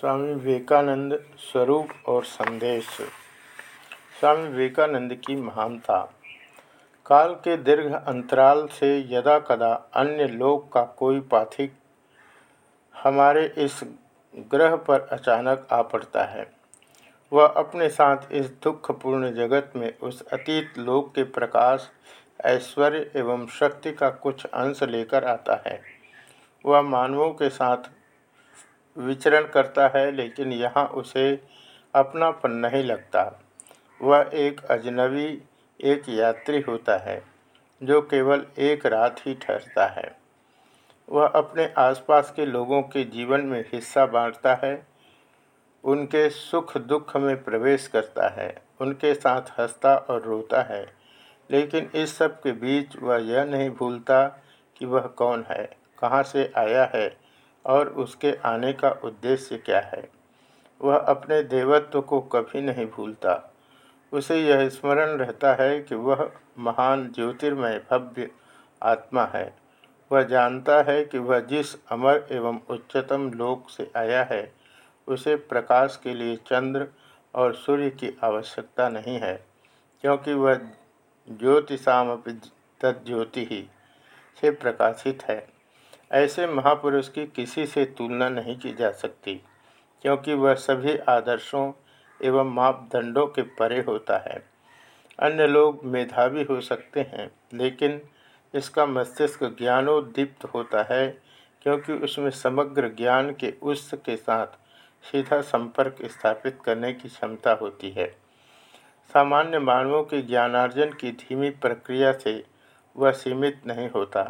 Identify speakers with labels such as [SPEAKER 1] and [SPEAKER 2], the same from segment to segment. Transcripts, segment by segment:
[SPEAKER 1] स्वामी विवेकानंद स्वरूप और संदेश। स्वामी विवेकानंद की महानता। काल के दीर्घ अंतराल से यदा कदा अन्य लोक का कोई पाथिक हमारे इस ग्रह पर अचानक आ पड़ता है। वह अपने साथ इस दुखपूर्ण जगत में उस अतीत लोक के प्रकाश, ऐश्वर्य एवं शक्ति का कुछ अंश लेकर आता है। वह मानवों के साथ विचरण करता है, लेकिन यहाँ उसे अपनापन नहीं लगता। वह एक अजनबी, एक यात्री होता है, जो केवल एक रात ही ठहरता है। वह अपने आसपास के लोगों के जीवन में हिस्सा बांटता है, उनके सुख दुख में प्रवेश करता है, उनके साथ हंसता और रोता है। लेकिन इस सब के बीच वह यह नहीं भूलता कि वह कौन है, कहाँ से आया है और उसके आने का उद्देश्य क्या है? वह अपने देवत्व को कभी नहीं भूलता। उसे यह स्मरण रहता है कि वह महान ज्योतिर्मय भव्य आत्मा है। वह जानता है कि वह जिस अमर एवं उच्चतम लोक से आया है, उसे प्रकाश के लिए चंद्र और सूर्य की आवश्यकता नहीं है, क्योंकि वह ज्योतिषाम तज्ज्योति ही से प्रकाशित है। ऐसे महापुरुष की किसी से तुलना नहीं की जा सकती, क्योंकि वह सभी आदर्शों एवं मापदंडों के परे होता है। अन्य लोग मेधावी हो सकते हैं, लेकिन इसका मस्तिष्क ज्ञानोदीप्त होता है, क्योंकि उसमें समग्र ज्ञान के उस के साथ सीधा संपर्क स्थापित करने की क्षमता होती है। सामान्य मानवों के ज्ञानार्जन की धीमी प्रक्रिया से वह सीमित नहीं होता।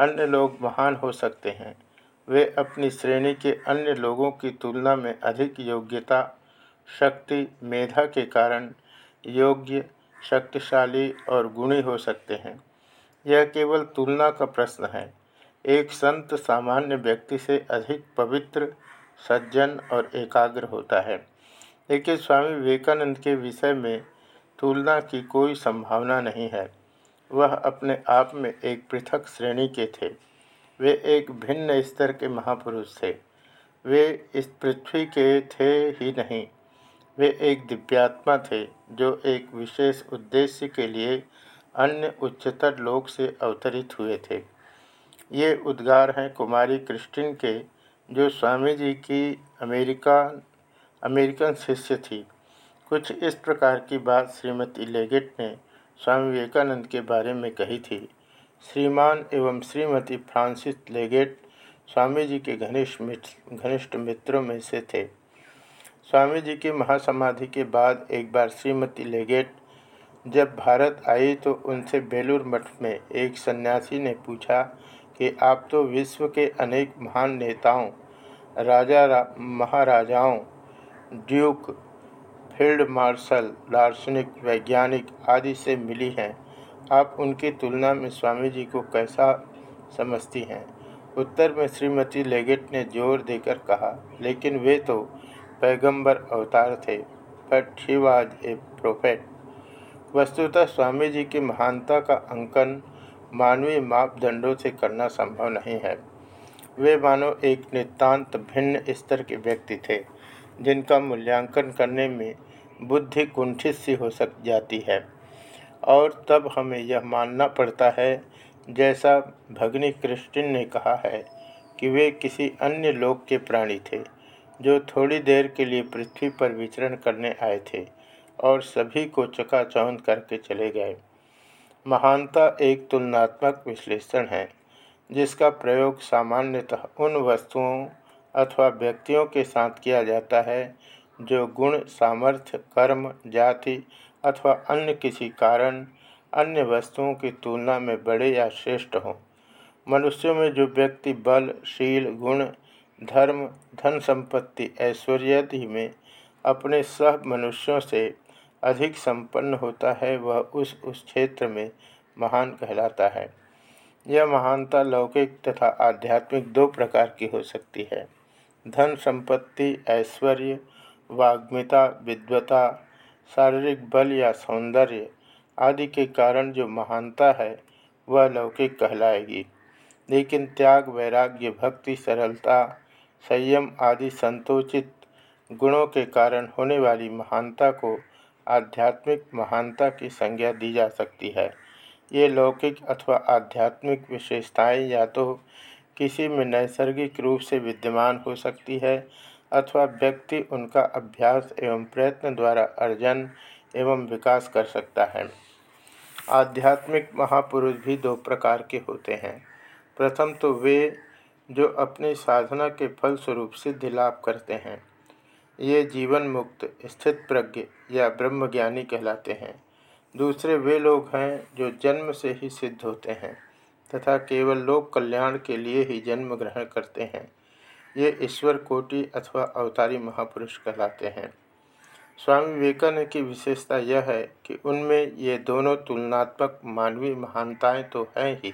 [SPEAKER 1] अन्य लोग महान हो सकते हैं। वे अपनी श्रेणी के अन्य लोगों की तुलना में अधिक योग्यता, शक्ति, मेधा के कारण योग्य, शक्तिशाली और गुणी हो सकते हैं। यह केवल तुलना का प्रश्न है। एक संत सामान्य व्यक्ति से अधिक पवित्र, सज्जन और एकाग्र होता है। लेकिन स्वामी विवेकानंद के विषय में तुलना की कोई संभावना नहीं है। वह अपने आप में एक पृथक श्रेणी के थे। वे एक भिन्न स्तर के महापुरुष थे। वे इस पृथ्वी के थे ही नहीं। वे एक दिव्यात्मा थे, जो एक विशेष उद्देश्य के लिए अन्य उच्चतर लोक से अवतरित हुए थे। ये उद्गार हैं कुमारी क्रिस्टिन के, जो स्वामी जी की अमेरिका, अमेरिकन शिष्य थी। कुछ इस प्रकार की बात श्रीमती लेगेट ने स्वामी विवेकानंद के बारे में कही थी। श्रीमान एवं श्रीमती फ्रांसिस लेगेट स्वामी जी के घनिष्ठ घनिष्ठ मित्रों में से थे। स्वामी जी की महासमाधि के बाद एक बार श्रीमती लेगेट जब भारत आई तो उनसे बेलूर मठ में एक सन्यासी ने पूछा कि आप तो विश्व के अनेक महान नेताओं राजा रा, महाराजाओं ड्यूक फ़ील्ड मार्शल, दार्शनिक, वैज्ञानिक आदि से मिली हैं। आप उनकी तुलना में स्वामी जी को कैसा समझती हैं? उत्तर में श्रीमती लेगेट ने ज़ोर देकर कहा, लेकिन वे तो पैगंबर अवतार थे but he was a prophet. वस्तुतः स्वामी जी की महानता का अंकन मानवीय मापदंडों से करना संभव नहीं है। वे मानो एक नितांत भिन्न स्तर के व्यक्ति थे, जिनका मूल्यांकन करने में बुद्धि कुंठित सी हो सक जाती है। और तब हमें यह मानना पड़ता है, जैसा भगनी क्रिस्टिन ने कहा है, कि वे किसी अन्य लोक के प्राणी थे, जो थोड़ी देर के लिए पृथ्वी पर विचरण करने आए थे और सभी को चकाचौंध करके चले गए। महानता एक तुलनात्मक विश्लेषण है, जिसका प्रयोग सामान्यतः उन वस्तुओं अथवा व्यक्तियों के साथ किया जाता है जो गुण, सामर्थ्य, कर्म, जाति अथवा अन्य किसी कारण अन्य वस्तुओं की तुलना में बड़े या श्रेष्ठ हों। मनुष्यों में जो व्यक्ति बल, शील, गुण, धर्म, धन संपत्ति, ऐश्वर्य में अपने सह मनुष्यों से अधिक संपन्न होता है, वह उस उस क्षेत्र में महान कहलाता है। यह महानता लौकिक तथा आध्यात्मिक दो प्रकार की हो सकती है। धन, संपत्ति, ऐश्वर्य वाग्मिता विद्वता, शारीरिक बल या सौंदर्य आदि के कारण जो महानता है, वह लौकिक कहलाएगी। लेकिन त्याग, वैराग्य, भक्ति, सरलता, संयम आदि संतोचित गुणों के कारण होने वाली महानता को आध्यात्मिक महानता की संज्ञा दी जा सकती है। ये लौकिक अथवा आध्यात्मिक विशेषताएँ या तो किसी में नैसर्गिक रूप से विद्यमान हो सकती है अथवा व्यक्ति उनका अभ्यास एवं प्रयत्न द्वारा अर्जन एवं विकास कर सकता है। आध्यात्मिक महापुरुष भी दो प्रकार के होते हैं। प्रथम तो वे जो अपनी साधना के फलस्वरूप सिद्धि लाभ करते हैं। ये जीवन मुक्त, स्थित प्रज्ञ या ब्रह्मज्ञानी कहलाते हैं। दूसरे वे लोग हैं जो जन्म से ही सिद्ध होते हैं तथा केवल लोक कल्याण के लिए ही जन्म ग्रहण करते हैं। ये ईश्वर कोटि अथवा अवतारी महापुरुष कहलाते हैं। स्वामी विवेकानंद की विशेषता यह है कि उनमें ये दोनों तुलनात्मक मानवीय महानताएँ तो हैं ही।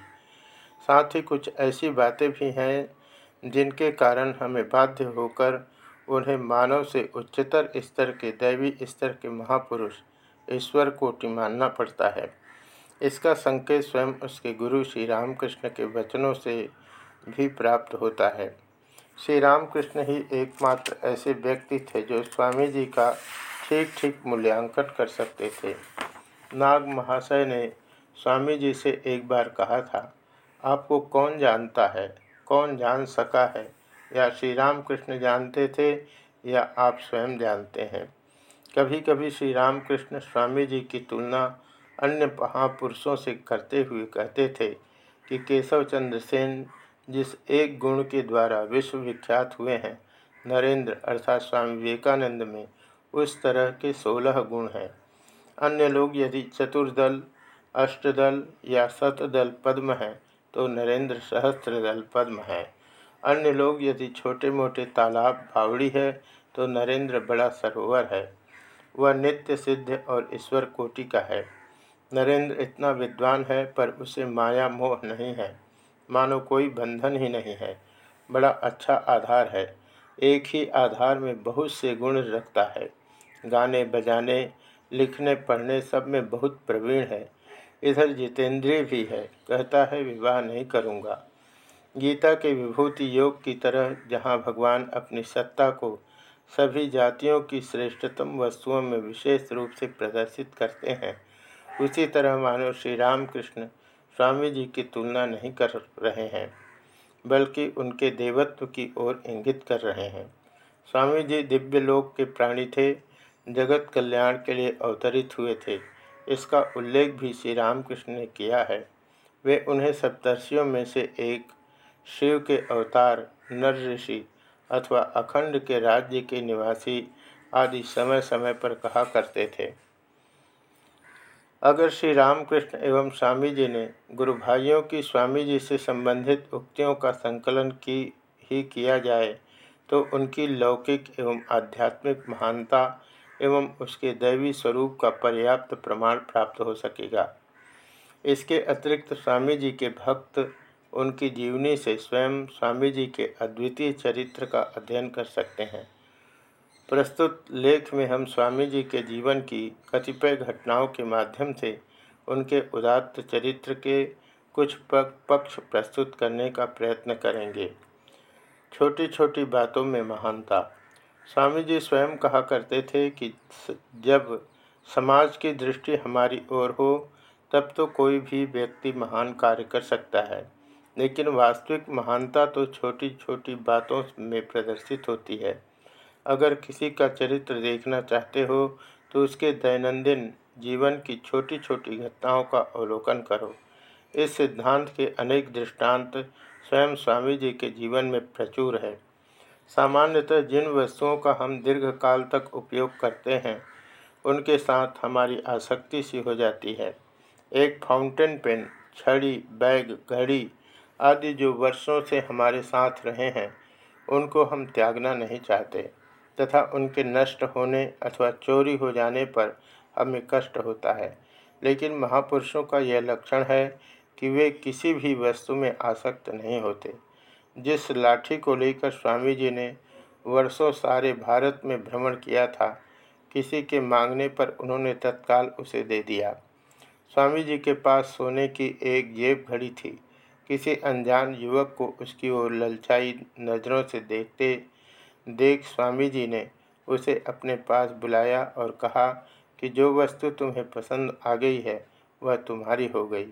[SPEAKER 1] साथ ही कुछ ऐसी बातें भी हैं जिनके कारण हमें बाध्य होकर उन्हें मानव से उच्चतर स्तर के दैवी स्तर के महापुरुष ईश्वर कोटि मानना पड़ता है। इसका संकेत स्वयं उसके गुरु श्री रामकृष्ण के वचनों से भी प्राप्त होता है। श्री रामकृष्ण ही एकमात्र ऐसे व्यक्ति थे जो स्वामी जी का ठीक ठीक मूल्यांकन कर सकते थे। नाग महाशय ने स्वामी जी से एक बार कहा था, आपको कौन जानता है? कौन जान सका है? या श्री राम कृष्ण जानते थे या आप स्वयं जानते हैं? कभी कभी श्री राम कृष्ण स्वामी जी की तुलना अन्य महापुरुषों से करते हुए कहते थे कि केशव चंद्र सेन जिस एक गुण के द्वारा विश्वविख्यात हुए हैं, नरेंद्र अर्थात स्वामी विवेकानंद में उस तरह के सोलह गुण हैं। अन्य लोग यदि चतुर्दल, अष्टदल या शतदल पद्म हैं तो नरेंद्र सहस्त्रदल पद्म है। अन्य लोग यदि छोटे मोटे तालाब बावड़ी है तो नरेंद्र बड़ा सरोवर है। वह नित्य सिद्ध और ईश्वर कोटि का है। नरेंद्र इतना विद्वान है, पर उसे माया मोह नहीं है। मानो कोई बंधन ही नहीं है। बड़ा अच्छा आधार है। एक ही आधार में बहुत से गुण रखता है। गाने, बजाने, लिखने, पढ़ने सब में बहुत प्रवीण है। इधर जितेंद्रिय भी है। कहता है, विवाह नहीं करूँगा। गीता के विभूति योग की तरह जहाँ भगवान अपनी सत्ता को सभी जातियों की श्रेष्ठतम वस्तुओं में विशेष रूप से प्रदर्शित करते हैं, उसी तरह मानो श्री रामकृष्ण स्वामी जी की तुलना नहीं कर रहे हैं, बल्कि उनके देवत्व की ओर इंगित कर रहे हैं। स्वामी जी दिव्य लोक के प्राणी थे, जगत कल्याण के लिए अवतरित हुए थे। इसका उल्लेख भी श्री रामकृष्ण ने किया है। वे उन्हें सप्तर्षियों में से एक, शिव के अवतार, नर ऋषि अथवा अखंड के राज्य के निवासी आदि समय समय पर कहा करते थे। अगर श्री रामकृष्ण एवं स्वामी जी ने गुरु भाइयों की स्वामी जी से संबंधित उक्तियों का संकलन की ही किया जाए तो उनकी लौकिक एवं आध्यात्मिक महानता एवं उसके दैवी स्वरूप का पर्याप्त प्रमाण प्राप्त हो सकेगा। इसके अतिरिक्त स्वामी जी के भक्त उनकी जीवनी से स्वयं स्वामी जी के अद्वितीय चरित्र का अध्ययन कर सकते हैं। प्रस्तुत लेख में हम स्वामी जी के जीवन की कतिपय घटनाओं के माध्यम से उनके उदात्त चरित्र के कुछ पक्ष प्रस्तुत करने का प्रयत्न करेंगे। छोटी छोटी बातों में महानता। स्वामी जी स्वयं कहा करते थे कि जब समाज की दृष्टि हमारी ओर हो, तब तो कोई भी व्यक्ति महान कार्य कर सकता है, लेकिन वास्तविक महानता तो छोटी छोटी बातों में प्रदर्शित होती है। अगर किसी का चरित्र देखना चाहते हो तो उसके दैनंदिन जीवन की छोटी छोटी घटनाओं का अवलोकन करो। इस सिद्धांत के अनेक दृष्टांत स्वयं स्वामी जी के जीवन में प्रचुर है। सामान्यतः जिन वस्तुओं का हम दीर्घ काल तक उपयोग करते हैं, उनके साथ हमारी आसक्ति सी हो जाती है। एक फाउंटेन पेन, छड़ी, बैग, घड़ी आदि जो वर्षों से हमारे साथ रहे हैं, उनको हम त्यागना नहीं चाहते। तथा उनके नष्ट होने अथवा चोरी हो जाने पर हमें कष्ट होता है। लेकिन महापुरुषों का यह लक्षण है कि वे किसी भी वस्तु में आसक्त नहीं होते। जिस लाठी को लेकर स्वामी जी ने वर्षों सारे भारत में भ्रमण किया था, किसी के मांगने पर उन्होंने तत्काल उसे दे दिया। स्वामी जी के पास सोने की एक जेब घड़ी थी। किसी अनजान युवक को उसकी ओर ललचाई नज़रों से देखते देख स्वामी जी ने उसे अपने पास बुलाया और कहा कि जो वस्तु तुम्हें पसंद आ गई है, वह तुम्हारी हो गई।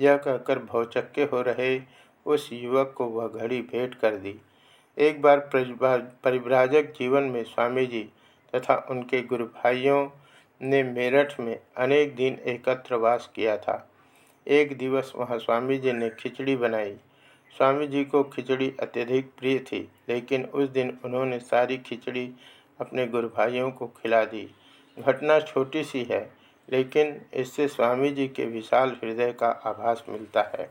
[SPEAKER 1] यह कहकर भौचक्के हो रहे उस युवक को वह घड़ी भेंट कर दी। एक बार परिव्राजक जीवन में स्वामी जी तथा उनके गुरु भाइयों ने मेरठ में अनेक दिन एकत्र वास किया था। एक दिवस वहाँ स्वामी जी ने खिचड़ी बनाई। स्वामी जी को खिचड़ी अत्यधिक प्रिय थी, लेकिन उस दिन उन्होंने सारी खिचड़ी अपने गुरु भाइयों को खिला दी। घटना छोटी सी है, लेकिन इससे स्वामी जी के विशाल हृदय का आभास मिलता है।